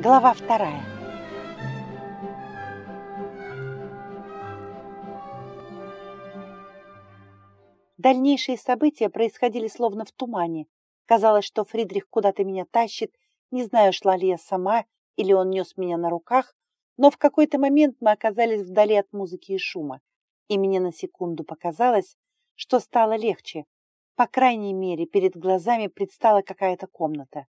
Глава вторая. Дальнейшие события происходили словно в тумане. Казалось, что Фридрих куда-то меня тащит, не знаю, шла ли я сама или он нес меня на руках, но в какой-то момент мы оказались вдали от музыки и шума, и мне на секунду показалось, что стало легче. По крайней мере, перед глазами предстала какая-то комната.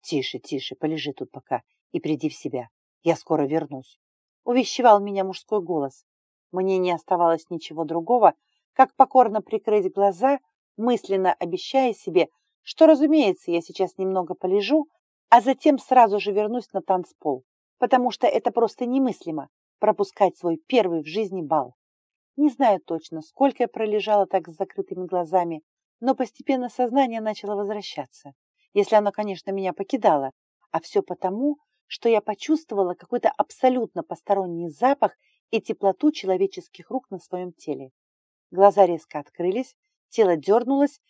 «Тише, тише, полежи тут пока и приди в себя. Я скоро вернусь», — увещевал меня мужской голос. Мне не оставалось ничего другого, как покорно прикрыть глаза, мысленно обещая себе, что, разумеется, я сейчас немного полежу, а затем сразу же вернусь на танцпол, потому что это просто немыслимо пропускать свой первый в жизни бал. Не знаю точно, сколько я пролежала так с закрытыми глазами, но постепенно сознание начало возвращаться, если оно, конечно, меня покидало, а все потому, что я почувствовала какой-то абсолютно посторонний запах и теплоту человеческих рук на своем теле. Глаза резко открылись, тело дернулось.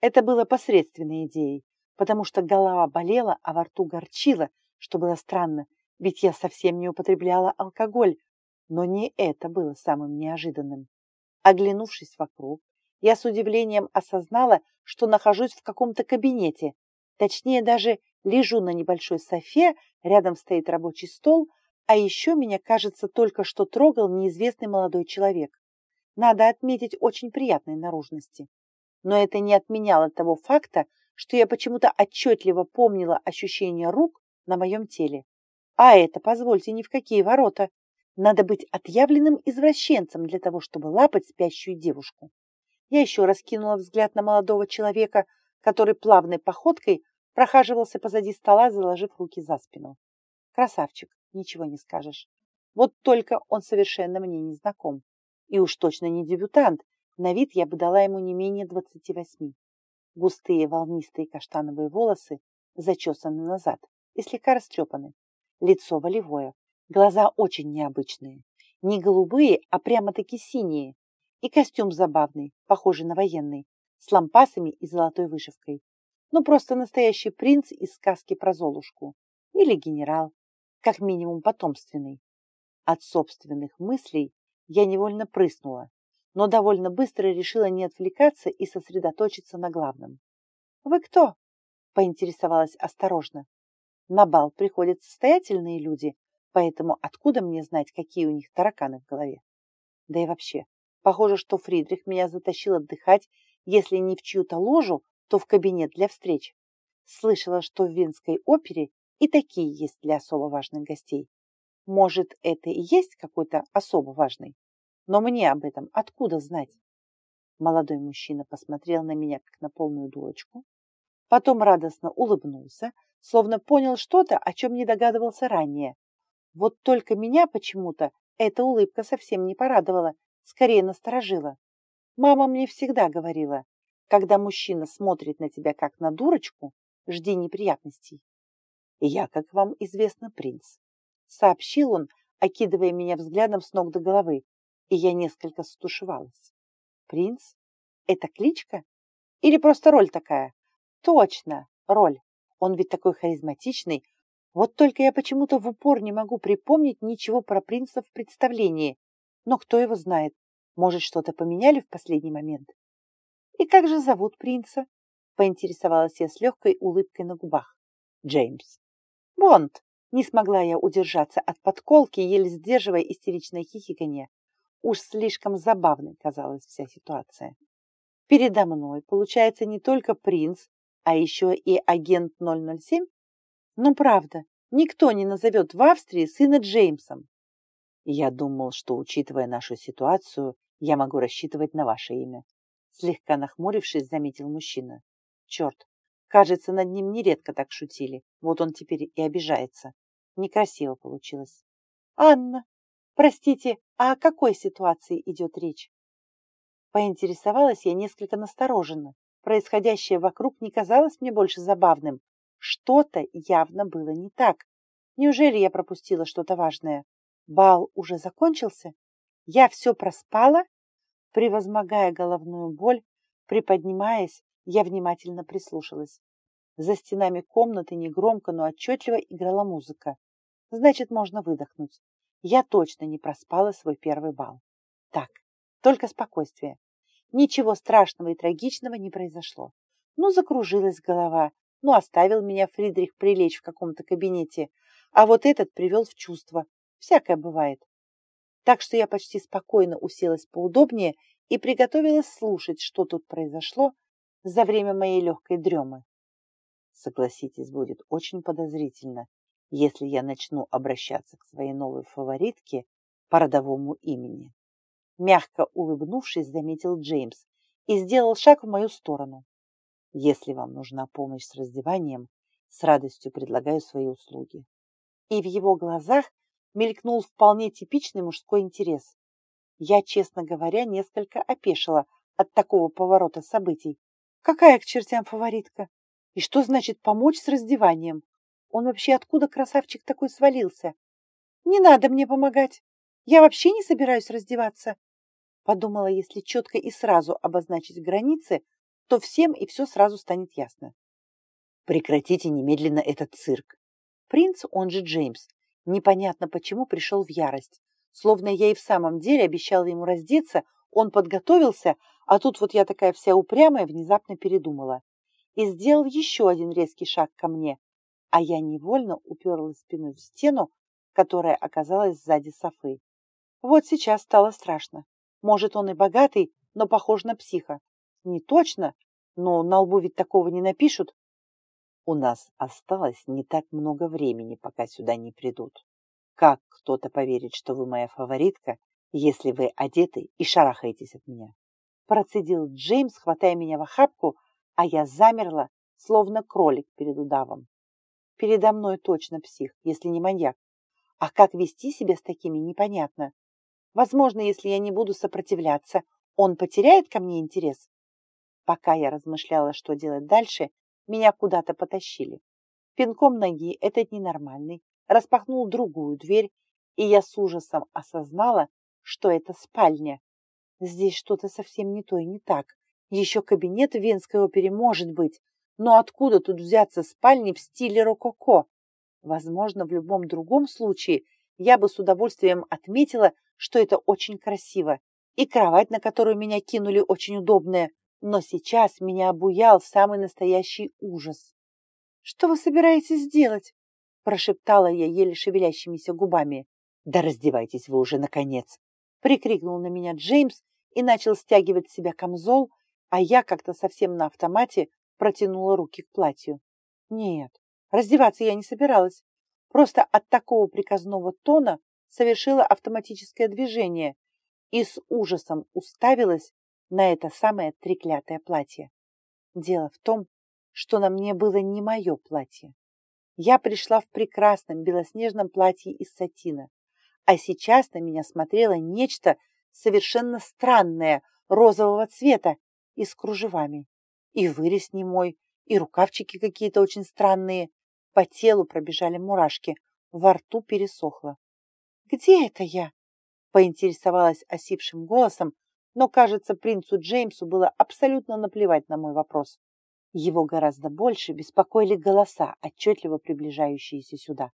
Это было посредственной идеей, потому что голова болела, а во рту горчила, что было странно, ведь я совсем не употребляла алкоголь. Но не это было самым неожиданным. Оглянувшись вокруг, я с удивлением осознала, что нахожусь в каком-то кабинете. Точнее, даже лежу на небольшой софе, рядом стоит рабочий стол, а еще меня, кажется, только что трогал неизвестный молодой человек. Надо отметить очень приятной наружности. Но это не отменяло того факта, что я почему-то отчетливо помнила ощущение рук на моем теле. А это, позвольте, ни в какие ворота. Надо быть отъявленным извращенцем для того, чтобы лапать спящую девушку. Я еще раз кинула взгляд на молодого человека, который плавной походкой прохаживался позади стола, заложив руки за спину. Красавчик, ничего не скажешь. Вот только он совершенно мне не знаком. И уж точно не дебютант. На вид я бы дала ему не менее двадцати восьми. Густые волнистые каштановые волосы зачесаны назад и слегка растрепаны. Лицо волевое, глаза очень необычные. Не голубые, а прямо-таки синие. И костюм забавный, похожий на военный, с лампасами и золотой вышивкой. Ну, просто настоящий принц из сказки про Золушку. Или генерал, как минимум потомственный. От собственных мыслей я невольно прыснула, но довольно быстро решила не отвлекаться и сосредоточиться на главном. «Вы кто?» – поинтересовалась осторожно. «На бал приходят состоятельные люди, поэтому откуда мне знать, какие у них тараканы в голове? Да и вообще, похоже, что Фридрих меня затащил отдыхать, если не в чью-то ложу, то в кабинет для встреч. Слышала, что в Венской опере и такие есть для особо важных гостей. Может, это и есть какой-то особо важный? Но мне об этом откуда знать? Молодой мужчина посмотрел на меня, как на полную дурочку, потом радостно улыбнулся, словно понял что-то, о чем не догадывался ранее. Вот только меня почему-то эта улыбка совсем не порадовала, скорее насторожила. Мама мне всегда говорила, когда мужчина смотрит на тебя как на дурочку, жди неприятностей. Я, как вам известно, принц сообщил он, окидывая меня взглядом с ног до головы, и я несколько стушевалась. Принц? Это кличка? Или просто роль такая? Точно, роль. Он ведь такой харизматичный. Вот только я почему-то в упор не могу припомнить ничего про принца в представлении. Но кто его знает? Может, что-то поменяли в последний момент? И как же зовут принца? Поинтересовалась я с легкой улыбкой на губах. Джеймс. Бонд. Не смогла я удержаться от подколки, еле сдерживая истеричное хихиканье. Уж слишком забавной казалась вся ситуация. Передо мной, получается, не только принц, а еще и агент 007? Ну, правда, никто не назовет в Австрии сына Джеймсом. Я думал, что, учитывая нашу ситуацию, я могу рассчитывать на ваше имя. Слегка нахмурившись, заметил мужчина. Черт, кажется, над ним нередко так шутили. Вот он теперь и обижается. Некрасиво получилось. Анна, простите, а о какой ситуации идет речь? Поинтересовалась я несколько настороженно. Происходящее вокруг не казалось мне больше забавным. Что-то явно было не так. Неужели я пропустила что-то важное? Бал уже закончился? Я все проспала? Превозмогая головную боль, приподнимаясь, я внимательно прислушалась. За стенами комнаты негромко, но отчетливо играла музыка. Значит, можно выдохнуть. Я точно не проспала свой первый бал. Так, только спокойствие. Ничего страшного и трагичного не произошло. Ну, закружилась голова, ну, оставил меня Фридрих прилечь в каком-то кабинете, а вот этот привел в чувство. Всякое бывает. Так что я почти спокойно уселась поудобнее и приготовилась слушать, что тут произошло за время моей легкой дремы. Согласитесь, будет очень подозрительно, если я начну обращаться к своей новой фаворитке по родовому имени. Мягко улыбнувшись, заметил Джеймс и сделал шаг в мою сторону. Если вам нужна помощь с раздеванием, с радостью предлагаю свои услуги. И в его глазах мелькнул вполне типичный мужской интерес. Я, честно говоря, несколько опешила от такого поворота событий. Какая к чертям фаворитка? И что значит помочь с раздеванием? Он вообще откуда, красавчик, такой свалился? Не надо мне помогать. Я вообще не собираюсь раздеваться. Подумала, если четко и сразу обозначить границы, то всем и все сразу станет ясно. Прекратите немедленно этот цирк. Принц, он же Джеймс, непонятно почему пришел в ярость. Словно я и в самом деле обещала ему раздеться, он подготовился, а тут вот я такая вся упрямая внезапно передумала. И сделал еще один резкий шаг ко мне, а я невольно уперлась спиной в стену, которая оказалась сзади Софы. Вот сейчас стало страшно. Может, он и богатый, но похож на психа. Не точно, но на лбу ведь такого не напишут. У нас осталось не так много времени, пока сюда не придут. Как кто-то поверит, что вы моя фаворитка, если вы одеты и шарахаетесь от меня? Процедил Джеймс, хватая меня в охапку, а я замерла, словно кролик перед удавом. Передо мной точно псих, если не маньяк. А как вести себя с такими, непонятно. Возможно, если я не буду сопротивляться, он потеряет ко мне интерес. Пока я размышляла, что делать дальше, меня куда-то потащили. Пинком ноги этот ненормальный распахнул другую дверь, и я с ужасом осознала, что это спальня. Здесь что-то совсем не то и не так. Еще кабинет в Венской опере может быть, но откуда тут взяться спальни в стиле рококо? Возможно, в любом другом случае я бы с удовольствием отметила, что это очень красиво. И кровать, на которую меня кинули, очень удобная. Но сейчас меня обуял самый настоящий ужас. «Что вы собираетесь делать?» прошептала я еле шевелящимися губами. «Да раздевайтесь вы уже, наконец!» прикрикнул на меня Джеймс и начал стягивать с себя камзол, а я как-то совсем на автомате протянула руки к платью. Нет, раздеваться я не собиралась. Просто от такого приказного тона совершила автоматическое движение и с ужасом уставилась на это самое треклятое платье. Дело в том, что на мне было не мое платье. Я пришла в прекрасном белоснежном платье из сатина, а сейчас на меня смотрело нечто совершенно странное, розового цвета и с кружевами. И вырез не мой, и рукавчики какие-то очень странные. По телу пробежали мурашки, во рту пересохло. «Где это я?» Поинтересовалась осипшим голосом, но, кажется, принцу Джеймсу было абсолютно наплевать на мой вопрос. Его гораздо больше беспокоили голоса, отчетливо приближающиеся сюда.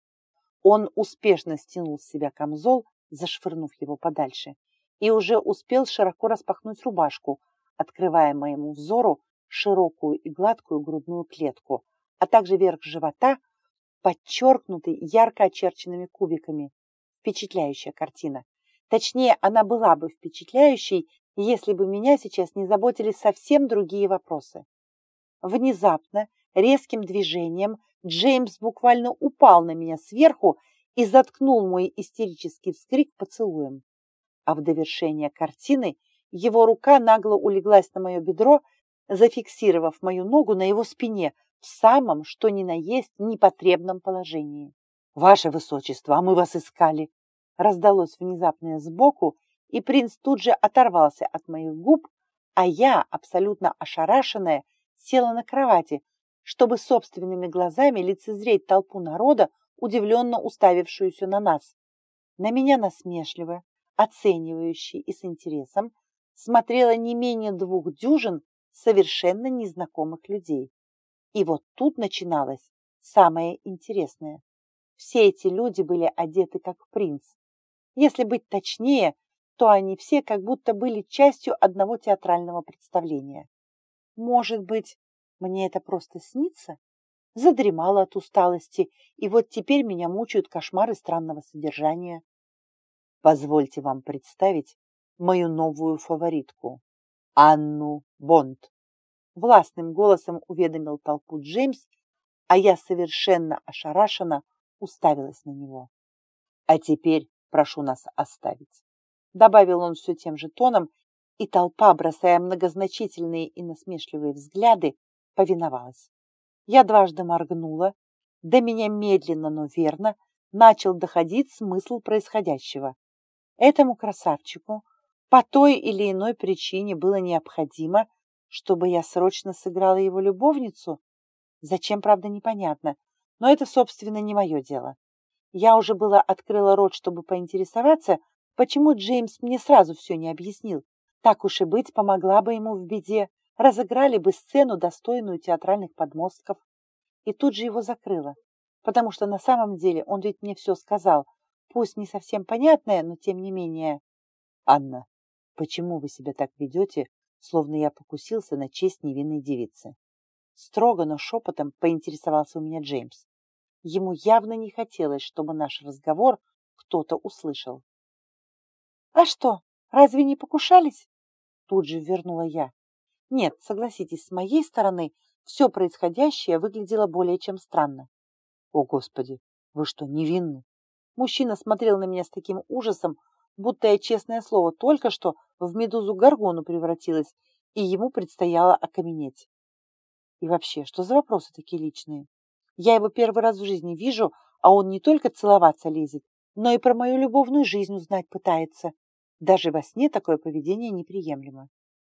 Он успешно стянул с себя камзол, зашвырнув его подальше, и уже успел широко распахнуть рубашку, открывая моему взору широкую и гладкую грудную клетку, а также верх живота, подчеркнутый ярко очерченными кубиками. Впечатляющая картина. Точнее, она была бы впечатляющей, если бы меня сейчас не заботили совсем другие вопросы. Внезапно, резким движением, Джеймс буквально упал на меня сверху и заткнул мой истерический вскрик поцелуем. А в довершение картины его рука нагло улеглась на мое бедро зафиксировав мою ногу на его спине в самом, что ни на есть, непотребном положении. «Ваше высочество, а мы вас искали!» Раздалось внезапное сбоку, и принц тут же оторвался от моих губ, а я, абсолютно ошарашенная, села на кровати, чтобы собственными глазами лицезреть толпу народа, удивленно уставившуюся на нас. На меня насмешливо, оценивающий и с интересом, смотрела не менее двух дюжин совершенно незнакомых людей. И вот тут начиналось самое интересное. Все эти люди были одеты как принц. Если быть точнее, то они все как будто были частью одного театрального представления. Может быть, мне это просто снится? Задремала от усталости, и вот теперь меня мучают кошмары странного содержания. Позвольте вам представить мою новую фаворитку, Анну Бонд. Властным голосом уведомил толпу Джеймс, а я совершенно ошарашенно уставилась на него. А теперь прошу нас оставить. Добавил он все тем же тоном, и толпа, бросая многозначительные и насмешливые взгляды, повиновалась. Я дважды моргнула, до меня медленно, но верно начал доходить смысл происходящего. Этому красавчику по той или иной причине было необходимо, чтобы я срочно сыграла его любовницу. Зачем, правда, непонятно, но это, собственно, не мое дело. Я уже была открыла рот, чтобы поинтересоваться, почему Джеймс мне сразу все не объяснил. Так уж и быть, помогла бы ему в беде, разыграли бы сцену, достойную театральных подмостков. И тут же его закрыла, потому что на самом деле он ведь мне все сказал, пусть не совсем понятное, но тем не менее. Анна, почему вы себя так ведете, словно я покусился на честь невинной девицы? Строго, но шепотом поинтересовался у меня Джеймс. Ему явно не хотелось, чтобы наш разговор кто-то услышал. «А что, разве не покушались?» Тут же вернула я. Нет, согласитесь, с моей стороны все происходящее выглядело более чем странно. О, Господи, вы что, невинны? Мужчина смотрел на меня с таким ужасом, будто я, честное слово, только что в медузу Гаргону превратилась, и ему предстояло окаменеть. И вообще, что за вопросы такие личные? Я его первый раз в жизни вижу, а он не только целоваться лезет, но и про мою любовную жизнь узнать пытается. Даже во сне такое поведение неприемлемо.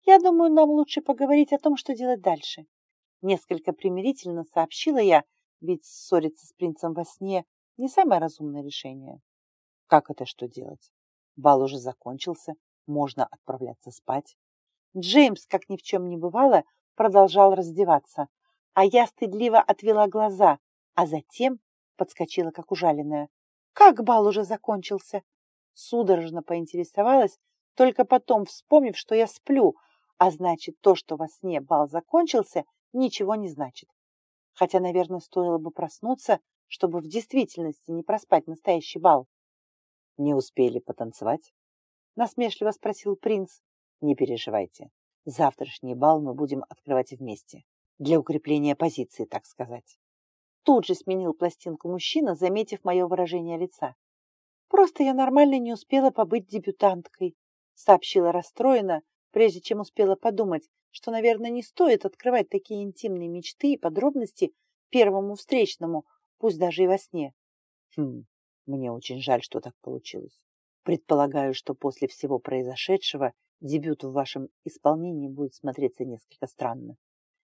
Я думаю, нам лучше поговорить о том, что делать дальше. Несколько примирительно сообщила я, ведь ссориться с принцем во сне не самое разумное решение. Как это что делать? Бал уже закончился, можно отправляться спать. Джеймс, как ни в чем не бывало, продолжал раздеваться, а я стыдливо отвела глаза, а затем подскочила, как ужаленная. Как бал уже закончился? Судорожно поинтересовалась, только потом вспомнив, что я сплю, а значит, то, что во сне бал закончился, ничего не значит. Хотя, наверное, стоило бы проснуться, чтобы в действительности не проспать настоящий бал. Не успели потанцевать? Насмешливо спросил принц. Не переживайте. Завтрашний бал мы будем открывать вместе. Для укрепления позиции, так сказать. Тут же сменил пластинку мужчина, заметив мое выражение лица. Просто я нормально не успела побыть дебютанткой, сообщила расстроена, прежде чем успела подумать, что, наверное, не стоит открывать такие интимные мечты и подробности первому встречному, пусть даже и во сне. Хм, мне очень жаль, что так получилось. Предполагаю, что после всего произошедшего дебют в вашем исполнении будет смотреться несколько странно.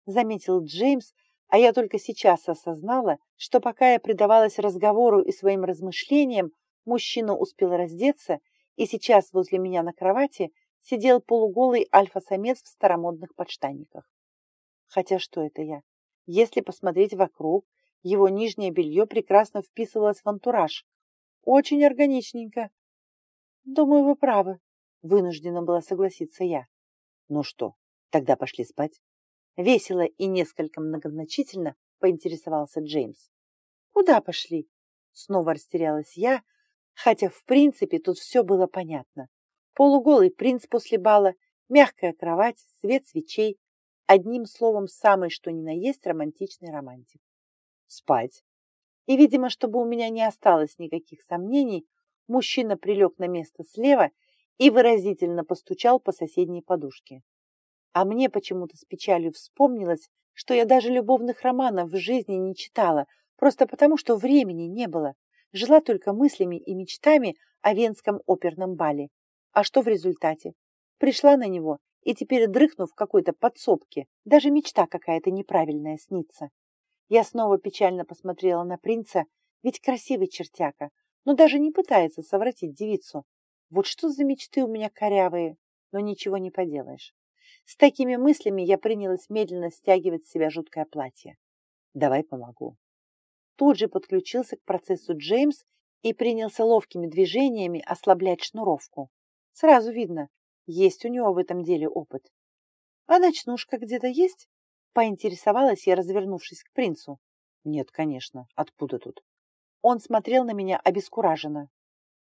Заметил Джеймс, а я только сейчас осознала, что пока я предавалась разговору и своим размышлениям, мужчина успел раздеться, и сейчас возле меня на кровати сидел полуголый альфа-самец в старомодных подштанниках. Хотя что это я? Если посмотреть вокруг, его нижнее белье прекрасно вписывалось в антураж. Очень органичненько. Думаю, вы правы, вынуждена была согласиться я. Ну что, тогда пошли спать? Весело и несколько многозначительно поинтересовался Джеймс. Куда пошли? Снова растерялась я, хотя в принципе тут все было понятно. Полуголый принц после бала, мягкая кровать, свет свечей. Одним словом, самый что ни на есть романтичный романтик. Спать. И, видимо, чтобы у меня не осталось никаких сомнений, мужчина прилег на место слева и выразительно постучал по соседней подушке. А мне почему-то с печалью вспомнилось, что я даже любовных романов в жизни не читала, просто потому, что времени не было. Жила только мыслями и мечтами о Венском оперном бале. А что в результате? Пришла на него и теперь, дрыхнув в какой-то подсобке, даже мечта какая-то неправильная снится. Я снова печально посмотрела на принца, ведь красивый чертяка, но даже не пытается совратить девицу. Вот что за мечты у меня корявые, но ничего не поделаешь. С такими мыслями я принялась медленно стягивать с себя жуткое платье. Давай помогу. Тут же подключился к процессу Джеймс и принялся ловкими движениями ослаблять шнуровку. Сразу видно, есть у него в этом деле опыт. А ночнушка где-то есть? Поинтересовалась я, развернувшись к принцу. Нет, конечно. Откуда тут? Он смотрел на меня обескураженно.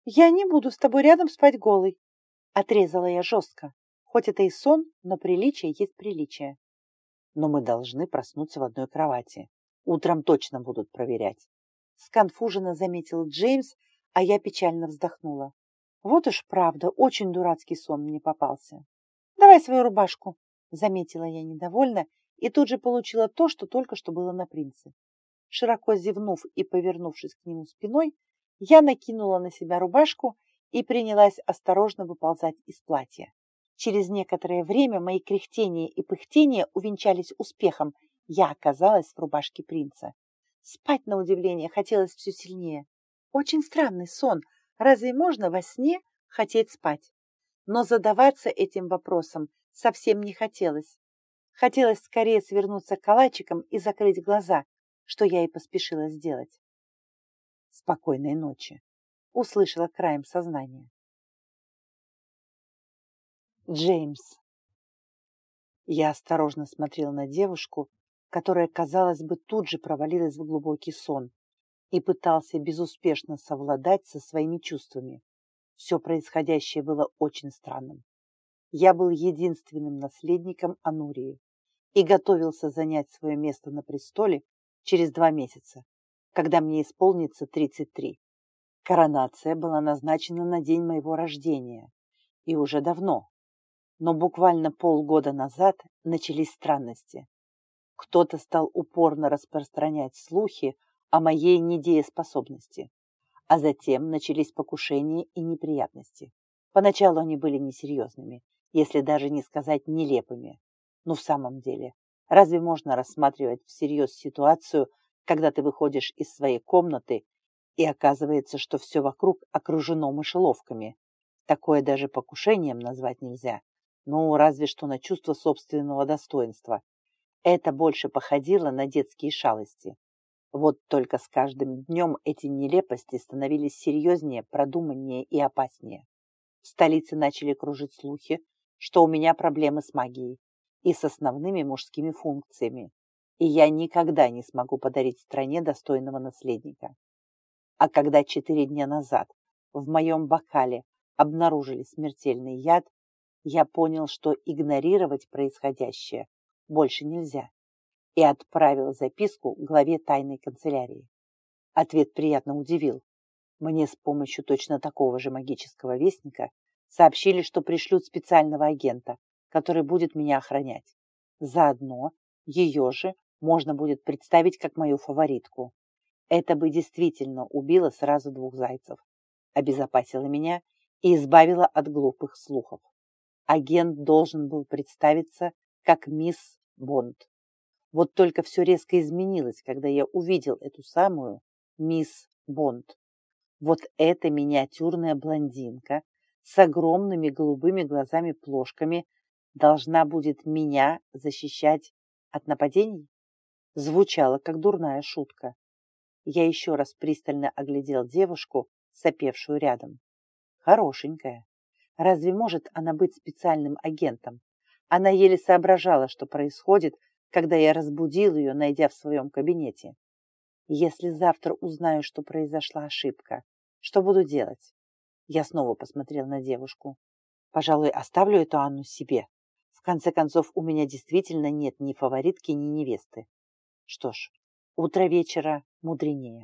Я не буду с тобой рядом спать голой. Отрезала я жестко. Хоть это и сон, но приличие есть приличие. Но мы должны проснуться в одной кровати. Утром точно будут проверять. Сконфуженно заметил Джеймс, а я печально вздохнула. Вот уж правда, очень дурацкий сон мне попался. Давай свою рубашку, заметила я недовольно и тут же получила то, что только что было на принце. Широко зевнув и повернувшись к нему спиной, я накинула на себя рубашку и принялась осторожно выползать из платья. Через некоторое время мои кряхтения и пыхтения увенчались успехом. Я оказалась в рубашке принца. Спать, на удивление, хотелось все сильнее. Очень странный сон. Разве можно во сне хотеть спать? Но задаваться этим вопросом совсем не хотелось. Хотелось скорее свернуться калачиком и закрыть глаза, что я и поспешила сделать. «Спокойной ночи!» — услышала краем сознания. Джеймс. Я осторожно смотрел на девушку, которая, казалось бы, тут же провалилась в глубокий сон и пытался безуспешно совладать со своими чувствами. Все происходящее было очень странным. Я был единственным наследником Анурии и готовился занять свое место на престоле через два месяца, когда мне исполнится 33. Коронация была назначена на день моего рождения, и уже давно, но буквально полгода назад начались странности. Кто-то стал упорно распространять слухи о моей недееспособности, а затем начались покушения и неприятности. Поначалу они были несерьезными, если даже не сказать нелепыми. Но в самом деле, разве можно рассматривать всерьез ситуацию, когда ты выходишь из своей комнаты и оказывается, что все вокруг окружено мышеловками? Такое даже покушением назвать нельзя. Ну, разве что на чувство собственного достоинства. Это больше походило на детские шалости. Вот только с каждым днем эти нелепости становились серьезнее, продуманнее и опаснее. В столице начали кружить слухи, что у меня проблемы с магией и с основными мужскими функциями, и я никогда не смогу подарить стране достойного наследника. А когда четыре дня назад в моем бокале обнаружили смертельный яд, я понял, что игнорировать происходящее больше нельзя, и отправил записку главе тайной канцелярии. Ответ приятно удивил. Мне с помощью точно такого же магического вестника сообщили, что пришлют специального агента, который будет меня охранять. Заодно ее же можно будет представить как мою фаворитку. Это бы действительно убило сразу двух зайцев, обезопасило меня и избавило от глупых слухов агент должен был представиться как мисс Бонд. Вот только все резко изменилось, когда я увидел эту самую мисс Бонд. Вот эта миниатюрная блондинка с огромными голубыми глазами-плошками должна будет меня защищать от нападений? Звучало, как дурная шутка. Я еще раз пристально оглядел девушку, сопевшую рядом. Хорошенькая. Разве может она быть специальным агентом? Она еле соображала, что происходит, когда я разбудил ее, найдя в своем кабинете. Если завтра узнаю, что произошла ошибка, что буду делать? Я снова посмотрел на девушку. Пожалуй, оставлю эту Анну себе. В конце концов, у меня действительно нет ни фаворитки, ни невесты. Что ж, утро вечера мудренее.